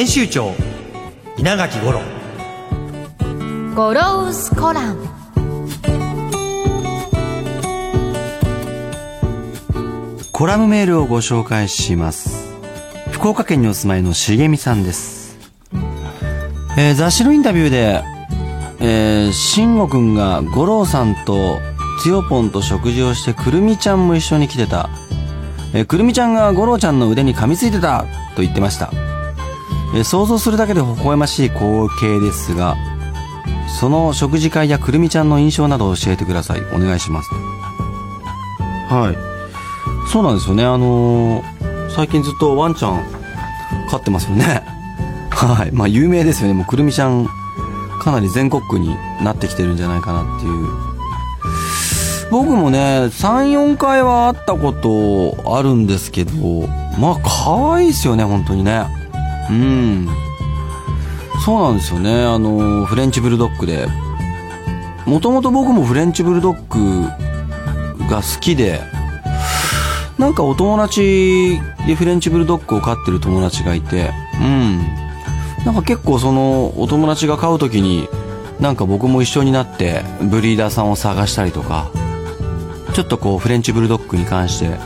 編集長稲垣五郎。ゴロウスコラムコラムメールをご紹介します。福岡県にお住まいのしげみさんです、えー雑誌のインタビューでえー、慎吾くんが五郎さんとつよぽんと食事をしてくるみちゃんも一緒に来てた、えーくるみちゃんが五郎ちゃんの腕に噛みついてたと言ってました、えー想像するだけで微笑ましい光景ですがその食事会やくるみちゃんの印象などを教えてください。お願いします。はい。そうなんですよね。あのー最近ずっとワンちゃん飼ってますよね。はい。まあ有名ですよね。もうくるみちゃんかなり全国区になってきてるんじゃないかなっていう。僕もね34回は会ったことあるんですけどまあ可愛いですよね本当にねうんそうなんですよねあのフレンチブルドッグでもともと僕もフレンチブルドッグが好きでなんかお友達でフレンチブルドッグを飼ってる友達がいて、うん。なんか結構そのお友達が飼う時に、なんか僕も一緒になってブリーダーさんを探したりとか、ちょっとこうフレンチブルドッグに関して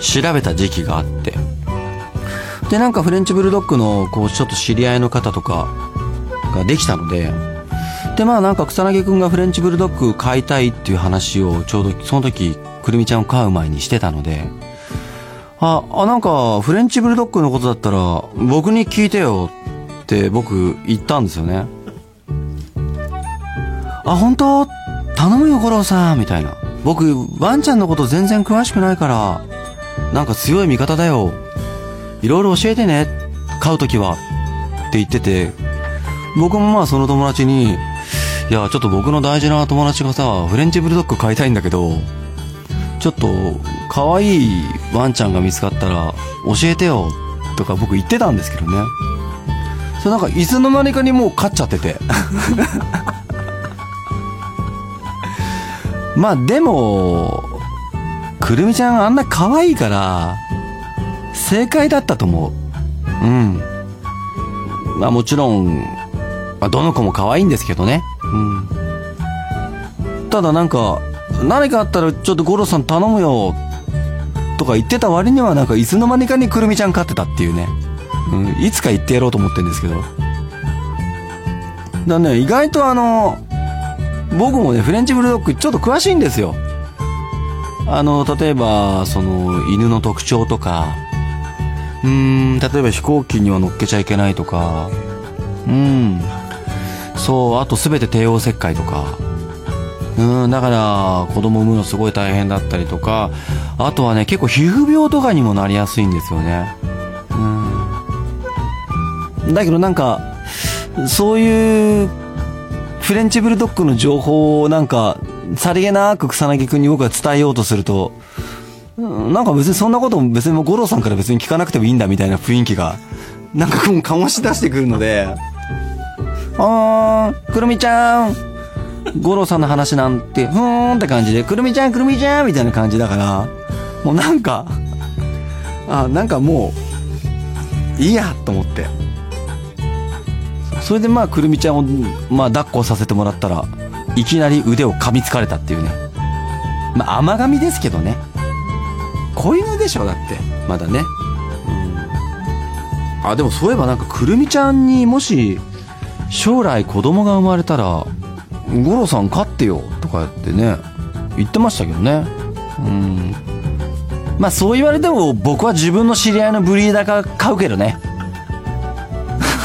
調べた時期があって。で、なんかフレンチブルドッグのこうちょっと知り合いの方とかができたので、でまあなんか草薙くんがフレンチブルドッグ飼いたいっていう話をちょうどその時くるみちゃんを飼う前にしてたのでああなんかフレンチブルドッグのことだったら僕に聞いてよって僕言ったんですよね。あ本当？頼むよ五郎さんみたいな。僕ワンちゃんのこと全然詳しくないからなんか強い味方だよいろいろ教えてね。飼う時は。って言ってて。僕もまあその友達にいやちょっと僕の大事な友達がさフレンチブルドッグ飼いたいんだけどちょっと可愛いワンちゃんが見つかったら教えてよ。とか僕言ってたんですけどね。それなんかいつの間にかにもう飼っちゃってて。まあでもくるみちゃんあんな可愛いから正解だったと思う。うん。まあもちろん、まあ、どの子も可愛いんですけどね。うん。ただなんか何かあったらちょっと五郎さん頼むよとか言ってた割にはなんかいつの間にかにくるみちゃん飼ってたっていうね、うん、いつか言ってやろうと思ってるんですけど。だね意外とあの僕もねフレンチブルドッグちょっと詳しいんですよ。あの例えばその犬の特徴とかうん例えば飛行機には乗っけちゃいけないとか。うん。そうあと全て帝王切開とか。うんだから子供産むのすごい大変だったりとか。あとはね結構皮膚病とかにもなりやすいんですよね。うん。だけどなんかそういうフレンチブルドッグの情報をなんかさりげなく草薙君に僕が伝えようとするとなんか別にそんなことも別にもう五郎さんから別に聞かなくてもいいんだみたいな雰囲気がなんかもう醸し出してくるのであーくるみちゃん五郎さんの話なんて、ふーんって感じで、くるみちゃん、くるみちゃんみたいな感じだから、もうなんか、あ、なんかもう、いいやと思って。それでまあ、くるみちゃんを、まあ、抱っこさせてもらったら、いきなり腕を噛みつかれたっていうね。まあ、甘噛みですけどね。子犬でしょ、だって。まだね。うん。あ、でもそういえばなんか、くるみちゃんにもし、将来子供が生まれたら、五郎さん飼ってよとかってね言ってましたけどね。うん。まあそう言われても僕は自分の知り合いのブリーダーから飼うけどね。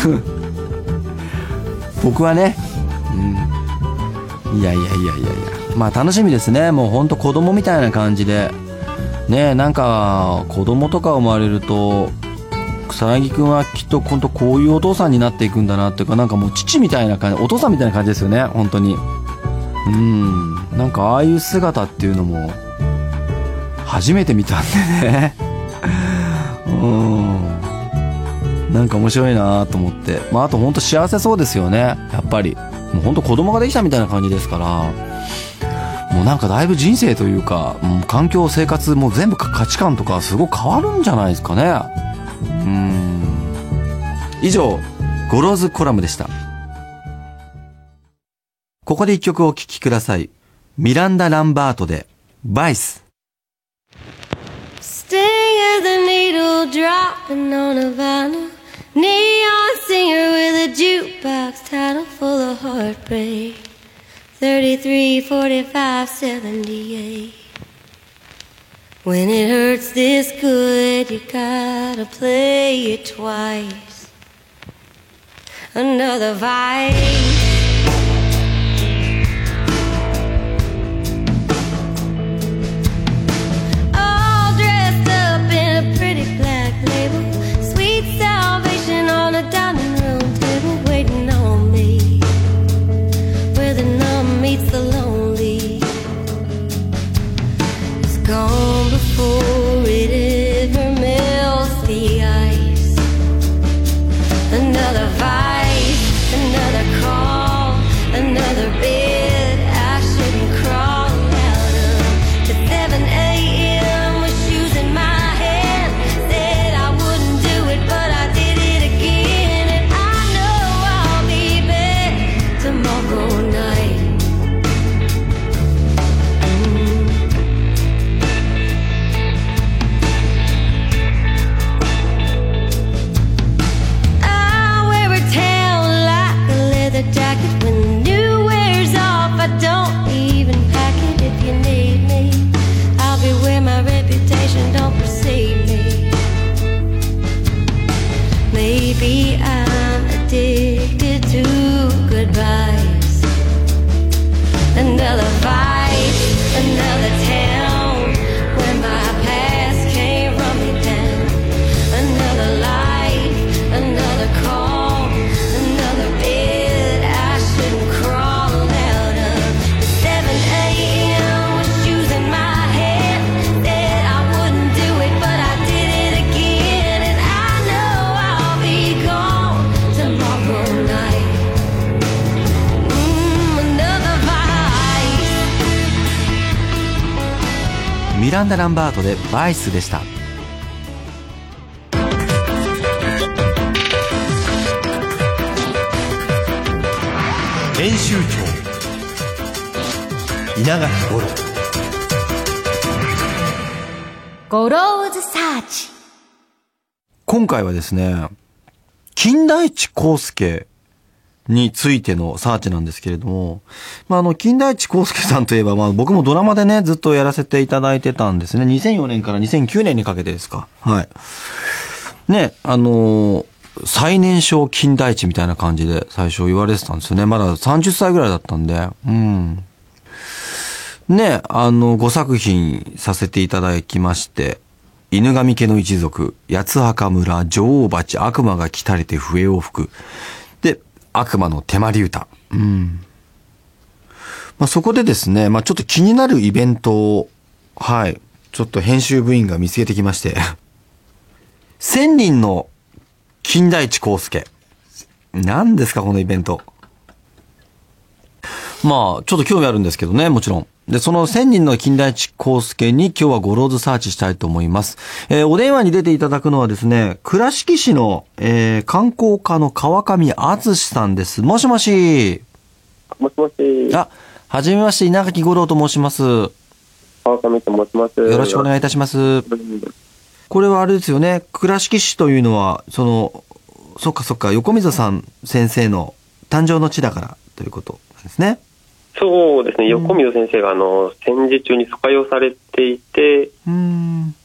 僕はね。うん。いやいやいやいやいや。まあ楽しみですね。もうほんと子供みたいな感じで。ねなんか子供とか生まれると草薙くんはきっと本当こういうお父さんになっていくんだなっていうかなんかもう父みたいな感じお父さんみたいな感じですよね本当に。うん。なんかああいう姿っていうのも初めて見たんでね。うん。なんか面白いなと思って。まああと本当幸せそうですよねやっぱり。もう本当子供ができたみたいな感じですから。もうなんかだいぶ人生というか、もう環境、生活、もう全部価値観とかすごく変わるんじゃないですかね。うん。以上、ゴローズコラムでした。ここで一曲お聴きください。ミランダ・ランバートで、 Vice。Sting of the needle dropping on a vinyl. Neon singer with a jukebox title full of heartbreak. 33, 45, 78. When it hurts this good, you gotta play it twice. Another vice. ダ・ランバートで、バイスでした。編集長。稲垣五郎。ゴローズサーチ。今回はですね、金田一についてのサーチなんですけれども、まあ、あの、金田一耕介さんといえば、まあ、僕もドラマでね、ずっとやらせていただいてたんですね。2004年から2009年にかけてですか。はい。ね、あのー最年少金田一みたいな感じで最初言われてたんですよね。まだ30歳ぐらいだったんで。うん。ね、あの、5作品させていただきまして、犬神家の一族、八墓村、女王蜂、悪魔が来たれて笛を吹く。悪魔の手まり歌。うん。まあ、そこでですね、まあ、ちょっと気になるイベントを、はい、ちょっと編集部員が見つけてきまして、千人の金田一耕介。何ですか、このイベント。まあ、ちょっと興味あるんですけどね、もちろん。で、その1000人の金田一耕介に今日はゴローズサーチしたいと思います。えーお電話に出ていただくのはですね、倉敷市の、えー観光課の川上敦さんです。もしもし。もしもし、あ、はじめまして、稲垣五郎と申します。よ川上と申します。ろしくお願いいたします。うんこれはあれですよね、倉敷市というのは、その、そっかそっか、横溝さん先生の誕生の地だからということなんですね。そうですね、横溝先生があの戦時中に疎開をされていて。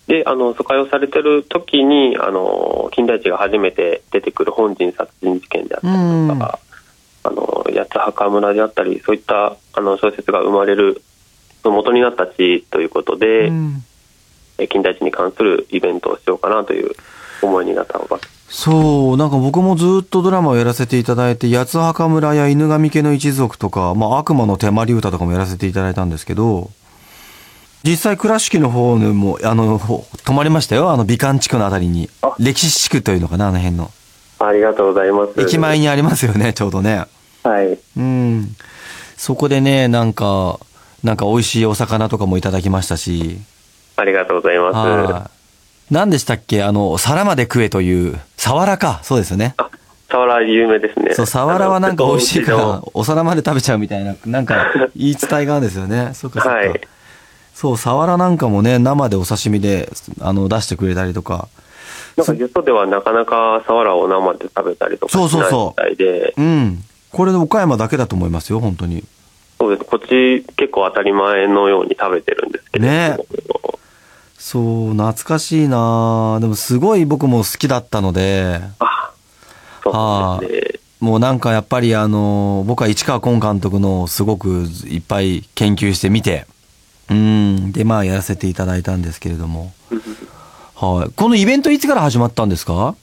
であの疎開をされてる時にあの金田一が初めて出てくる本陣殺人事件であったりとか、あの八つ墓村であったり、そういったあの小説が生まれるその元になった地ということで、うん。え金田一に関するイベントをしようかなという思いになったのが、そう、なんか僕もずっとドラマをやらせていただいて、八つ墓村や犬神家の一族とか、まあ悪魔の手まり歌とかもやらせていただいたんですけど、実際倉敷の方にも、あの、ほ泊まりましたよ。あの美観地区のあたりにあ。歴史地区というのかな、あの辺の。ありがとうございます。駅前にありますよね、ちょうどね。はい。うん。そこでね、なんか、なんか美味しいお魚とかもいただきましたし。ありがとうございます。はい。何でしたっけ？あの、皿まで食えという、サワラか。そうですよね。あ、サワラ有名ですね。そう、サワラはなんか美味しいからお皿まで食べちゃうみたいな、なんか言い伝えがあるんですよね。そうかそうか。はいそう、サワラなんかもね、生でお刺身で、あの、出してくれたりとか。なんかよそではなかなかサワラを生で食べたりとかそうそうしないそうみたいで、うん。これで岡山だけだと思いますよ、本当に。そうです。こっち結構当たり前のように食べてるんですけど。ねそう、懐かしいなでもすごい僕も好きだったので、あ、そうですね。もうなんかやっぱりあの、僕は市川崑監督のすごくいっぱい研究してみて、うん、でまあやらせていただいたんですけれども。はい。このイベントいつから始まったんですか？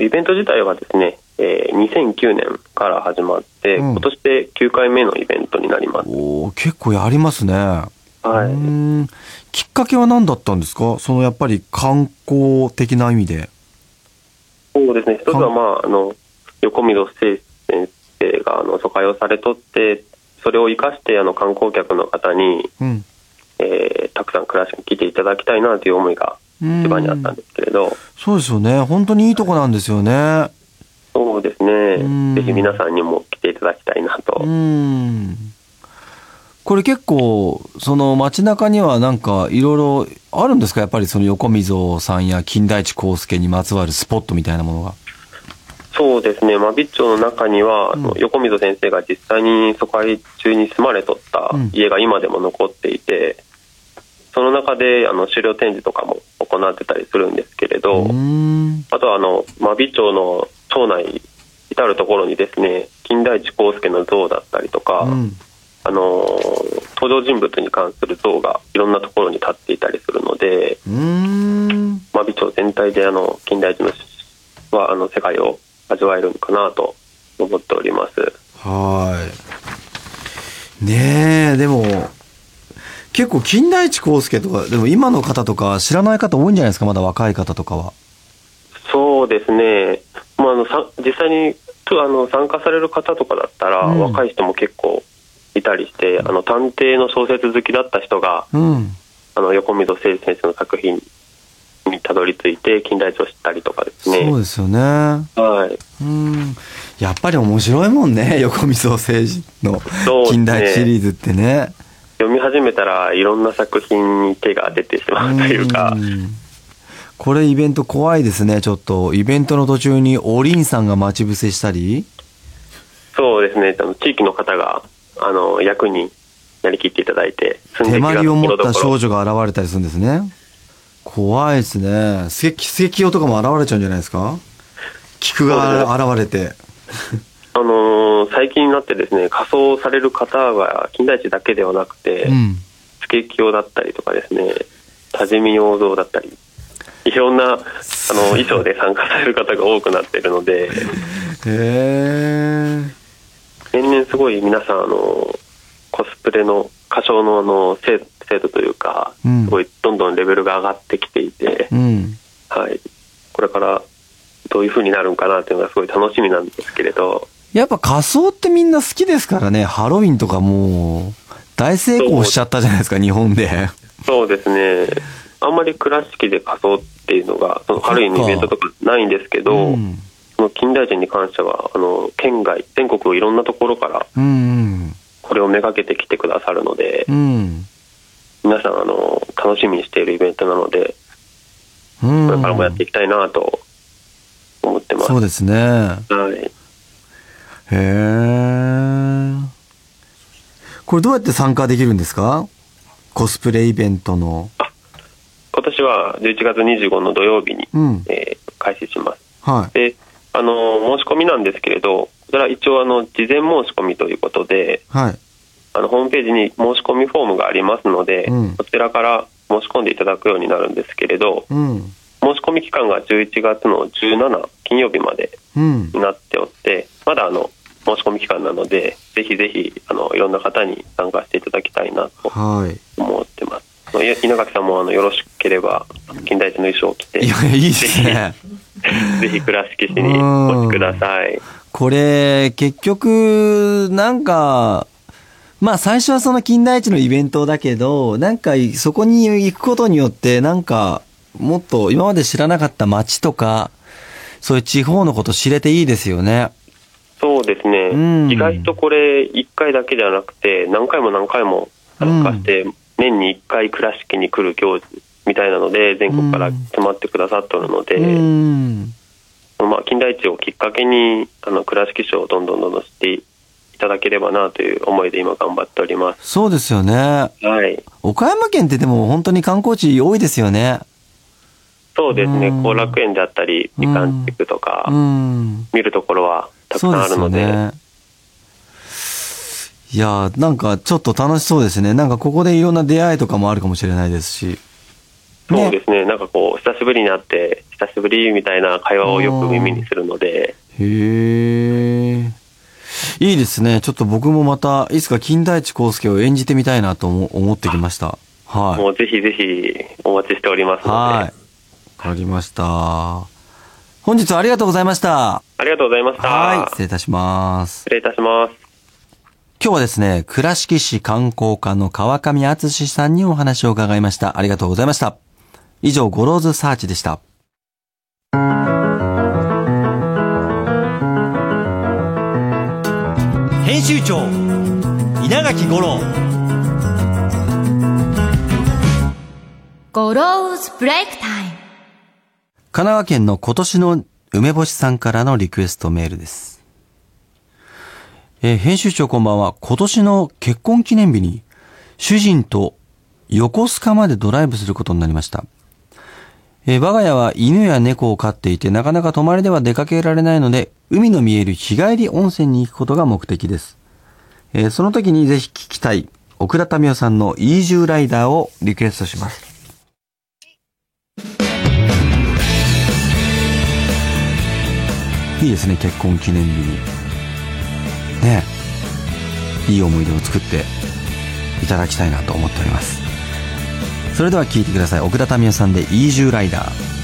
イベント自体はですね、えー2009年から始まって、うん今年で9回目のイベントになります。おー結構やりますね。はい。うんきっかけは何だったんですか？そのやっぱり観光的な意味で。そうですね。一つはまあ、あの、横溝正先生があの疎開をされとって、それを生かしてあの観光客の方に、うん。えーたくさん暮らしに来ていただきたいなという思いが一番にあったんですけれど、そうですよね。本当にいいとこなんですよね。そうですうんね。ぜひ皆さんにも来ていただきたいなと。うん。これ結構、その街中にはなんかいろいろあるんですか？やっぱりその横溝さんや金田一耕助にまつわるスポットみたいなものが。そうですね、真備町の中には、うん横溝先生が実際に疎開中に住まれとったうん家が今でも残っていて、その中であの資料展示とかも行ってたりするんですけれど、うん。あとはあの真備町の町内至る所にですね金田一耕助の像だったりとか、うん。あの登場人物に関する像がいろんなところに立っていたりするのでうん。真備町全体であの金田一のはあの世界を味わえるのかなと思っております。はい。ねえ、でも、結構金田一耕助とか、でも今の方とか知らない方多いんじゃないですかまだ若い方とかは。そうですね、まあ、あのさ実際にとあの参加される方とかだったら、うん若い人も結構いたりして、あの探偵の小説好きだった人が、うん。あの横溝正先生の作品にたどり着いて、金田一を知ったりとかですね。そうですよね。はいうん。やっぱり面白いもんね。横溝政治の近代シリーズってね。読み始めたらいろんな作品に手が出てしまうというか、んこれイベント怖いですね、ちょっと。イベントの途中におりんさんが待ち伏せしたり。そうですね、あの地域の方があの役になりきっていただいて、寸手まりを持った少女が現れたりするんですね。怖いですね。スケキヨとかも現れちゃうんじゃないですか？菊が現れて。あのー最近になってですね仮装される方が金田一だけではなくて、うん。スケキヨだったりとかですね多治見洋蔵だったりいろんなあの衣装で参加される方が多くなっているのでへえ。年々すごい皆さんあのコスプレの歌唱のあの精精度というか、うんすごいどんどんレベルが上がってきていて、うん。はい、これからどういう風になるんかなっていうのがすごい楽しみなんですけれどやっぱ仮装ってみんな好きですからね。ハロウィンとかもう、大成功しちゃったじゃないですか、日本で。そうですねあんまり倉敷で仮装っていうのがそのハロウィンのイベントとかないんですけど、うん。その金田一に関してはあの県外全国いろんなところからうん。これをめがけて来てくださるので、うん。皆さんあの楽しみにしているイベントなのでうん。これからもやっていきたいなと思ってます。そうですね。はい、へえ。これどうやって参加できるんですか？コスプレイベントの。今年は11月25の土曜日に、うん。えー開始します。はい。であの申し込みなんですけれどこちら一応あの事前申し込みということで、はい。あのホームページに申し込みフォームがありますので、うんそちらから申し込んでいただくようになるんですけれどうん。申し込み期間が11月の17金曜日までうん。になっておってまだあの申し込み期間なのでぜひぜひあのいろんな方に参加していただきたいなとはい。思ってますあのい稲垣さんもあのよろしければ金田一の衣装を着ていや、いいですね。ぜひ倉敷市にお越しください。これ、結局、なんか、まあ最初はその金田一のイベントだけど、なんかそこに行くことによって、なんか、もっと今まで知らなかった街とか、そういう地方のこと知れていいですよね。そうですね、うん。意外とこれ1回だけじゃなくて何回も何回も参加して、年に1回倉敷に来る行事みたいなので全国から集まってくださっておるので、うん。まあ、金田一をきっかけにあの倉敷市をどんどんどんどん知っていただければなという思いで今頑張っておりますそうですよね。はい岡山県ってでも本当に観光地多いですよね。そうですねうん後楽園であったり美観地区とかうん。見るところはたくさんあるので。いやーなんかちょっと楽しそうですね。なんかここでいろんな出会いとかもあるかもしれないですし。そうですねなんかこう久しぶりに会って久しぶりみたいな会話をよく耳にするのでへえ。いいですね。ちょっと僕もまた、いつか金田一耕介を演じてみたいなと思思ってきました。はい。もうぜひぜひお待ちしておりますので、はい。わかりました。本日はありがとうございました。ありがとうございました。はい。失礼いたします。失礼いたします。今日はですね、倉敷市観光課の川上敦さんにお話を伺いました。ありがとうございました。以上、ゴローズサーチでした。編集長稲垣吾郎ゴローズブレイクタイム神奈川県の今年の梅干しさんからのリクエストメールです。えー編集長こんばんは。今年の結婚記念日に主人と横須賀までドライブすることになりました。え我が家は犬や猫を飼っていてなかなか泊まりでは出かけられないので、海の見える日帰り温泉に行くことが目的です。えーその時にぜひ聞きたい、奥田民生さんのイージューライダーをリクエストします。いいですね、結婚記念日に。ねいい思い出を作っていただきたいなと思っております。それでは聞いてください。奥田民生さんでイージューライダー。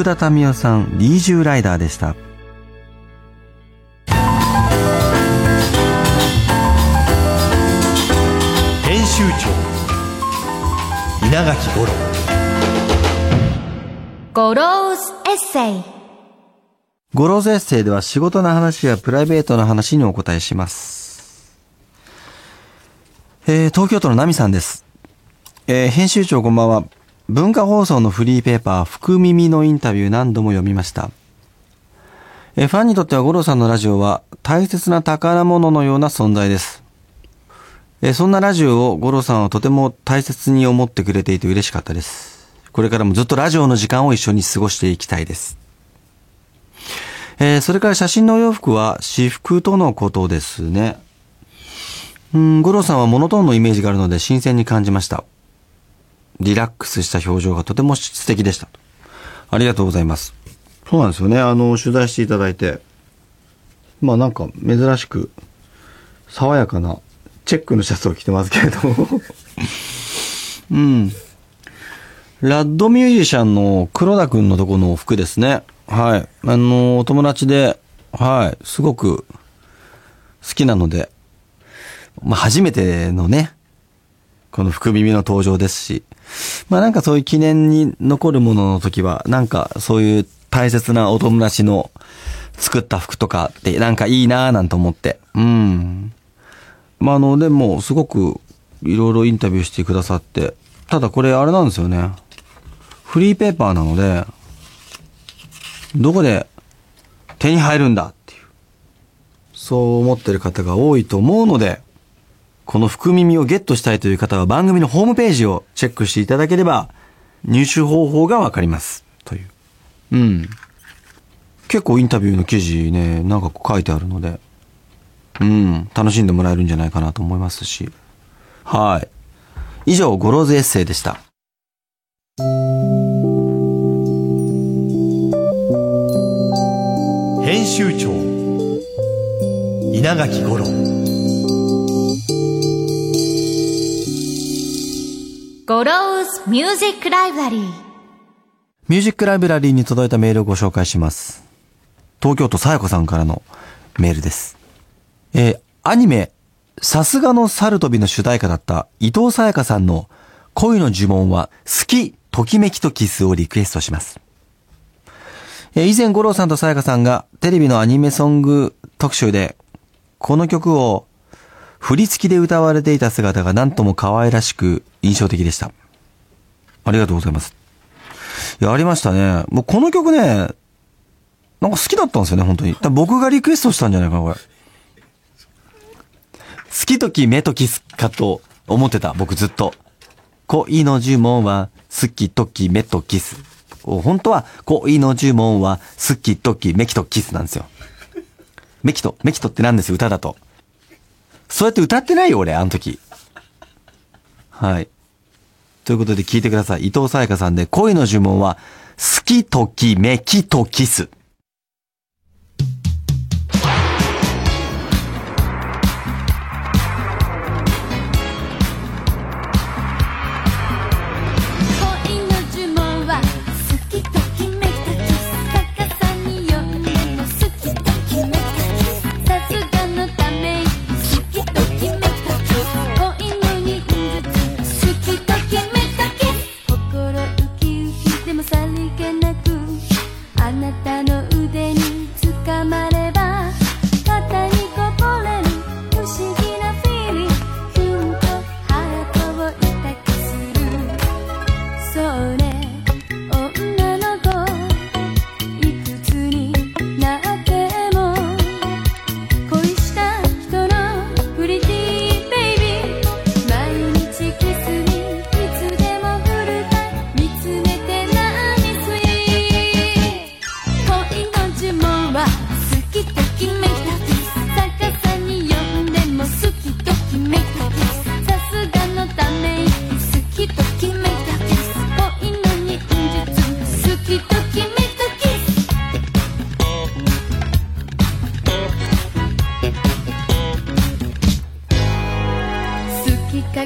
奥田民生さんイージューライダーでした編集長稲垣吾郎ゴローズエッセイゴローズエッセイでは仕事の話やプライベートの話にお答えします。えー、東京都のナミさんです。えー、編集長こんばんは。文化放送のフリーペーパー、福耳のインタビュー何度も読みました。え、ファンにとっては五郎さんのラジオは大切な宝物のような存在です。え、そんなラジオを五郎さんはとても大切に思ってくれていて嬉しかったです。これからもずっとラジオの時間を一緒に過ごしていきたいです。えーそれから写真のお洋服は私服とのことですね。うん、五郎さんはモノトーンのイメージがあるので新鮮に感じました。リラックスした表情がとても素敵でした。ありがとうございます。そうなんですよね。あの、取材していただいて。まあなんか珍しく爽やかなチェックのシャツを着てますけれども。うん。ラッドミュージシャンの黒田くんのとこの服ですね。はい。あの、お友達で、はい、すごく好きなので、まあ、初めてのね、この福耳の登場ですし、まあなんかそういう記念に残るものの時は、なんかそういう大切なお友達の作った服とかってなんかいいなぁなんて思って、うん。まああの、でもすごくいろいろインタビューしてくださって、ただこれあれなんですよね。フリーペーパーなので、どこで手に入るんだっていう、そう思ってる方が多いと思うので、この福耳をゲットしたいという方は番組のホームページをチェックしていただければ、入手方法がわかります。という。うん。結構インタビューの記事ね、なんか書いてあるので、うん、楽しんでもらえるんじゃないかなと思いますし。はい。以上、ゴローズエッセイでした。編集長稲垣吾郎ゴローズミュージックライブラリーミュージックライブラリーに届いたメールをご紹介します。東京都さやこさんからのメールです。えーアニメ、さすがの猿飛びの主題歌だった伊藤さやかさんの恋の呪文はスキトキメキトキスをリクエストします。えー以前五郎さんとさやかさんがテレビのアニメソング特集でこの曲を振り付きで歌われていた姿がなんとも可愛らしく印象的でした。ありがとうございます。いや、ありましたね。もうこの曲ね、なんか好きだったんですよね、本当に。多分僕がリクエストしたんじゃないかな、これ。好きとき目とキスかと思ってた、僕ずっと。恋の呪文は好きとき目とキス。本当は恋の呪文は好きとき目きとキスなんですよ。メキト、メキトって何ですよ、歌だと。そうやって歌ってないよ、俺、あの時。はい。ということで聞いてください。伊藤沙耶香さんで恋の呪文は、好きときめきとキス。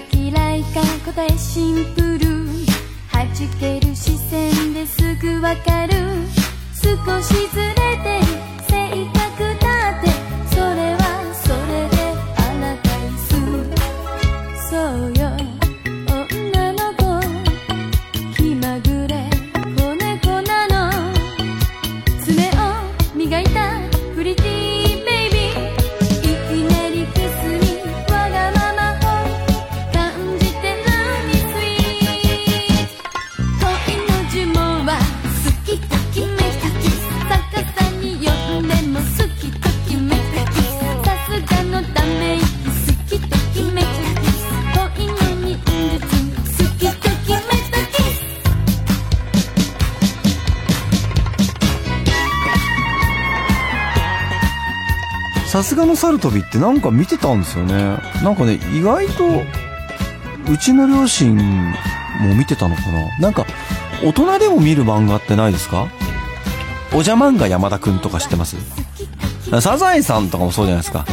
か嫌いか答えシンプルさすがの猿飛びってなんか見てたんですよね。なんかね、意外と、うちの両親も見てたのかななんか、大人でも見る漫画ってないですか？おじゃ漫画山田くんとか知ってます？サザエさんとかもそうじゃないですか。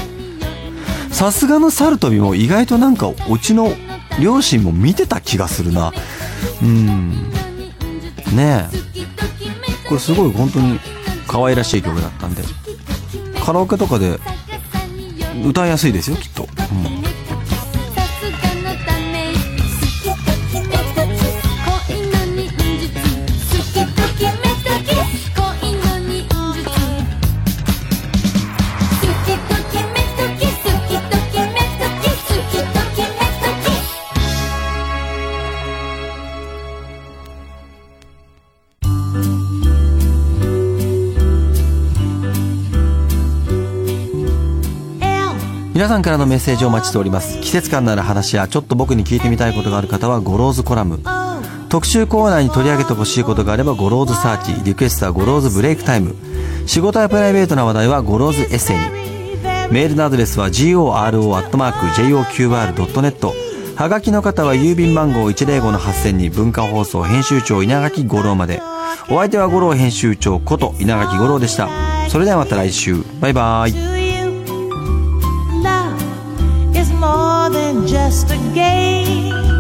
さすがの猿飛びも意外となんか、うちの両親も見てた気がするな。うん。ねえ。これすごい本当に可愛らしい曲だったんで。カラオケとかで歌いやすいですよ、きっと。皆さんからのメッセージをお待ちしております。季節感のある話やちょっと僕に聞いてみたいことがある方はゴローズコラム。特集コーナーに取り上げてほしいことがあればゴローズサーチ、リクエストはゴローズブレイクタイム。仕事やプライベートな話題はゴローズエッセイに。メールのアドレスは goro.joqr.net。はがきの方は郵便番号105-8000に文化放送編集長稲垣吾郎まで。お相手は吾郎編集長こと稲垣吾郎でした。それではまた来週。バイバーイ。Just a game.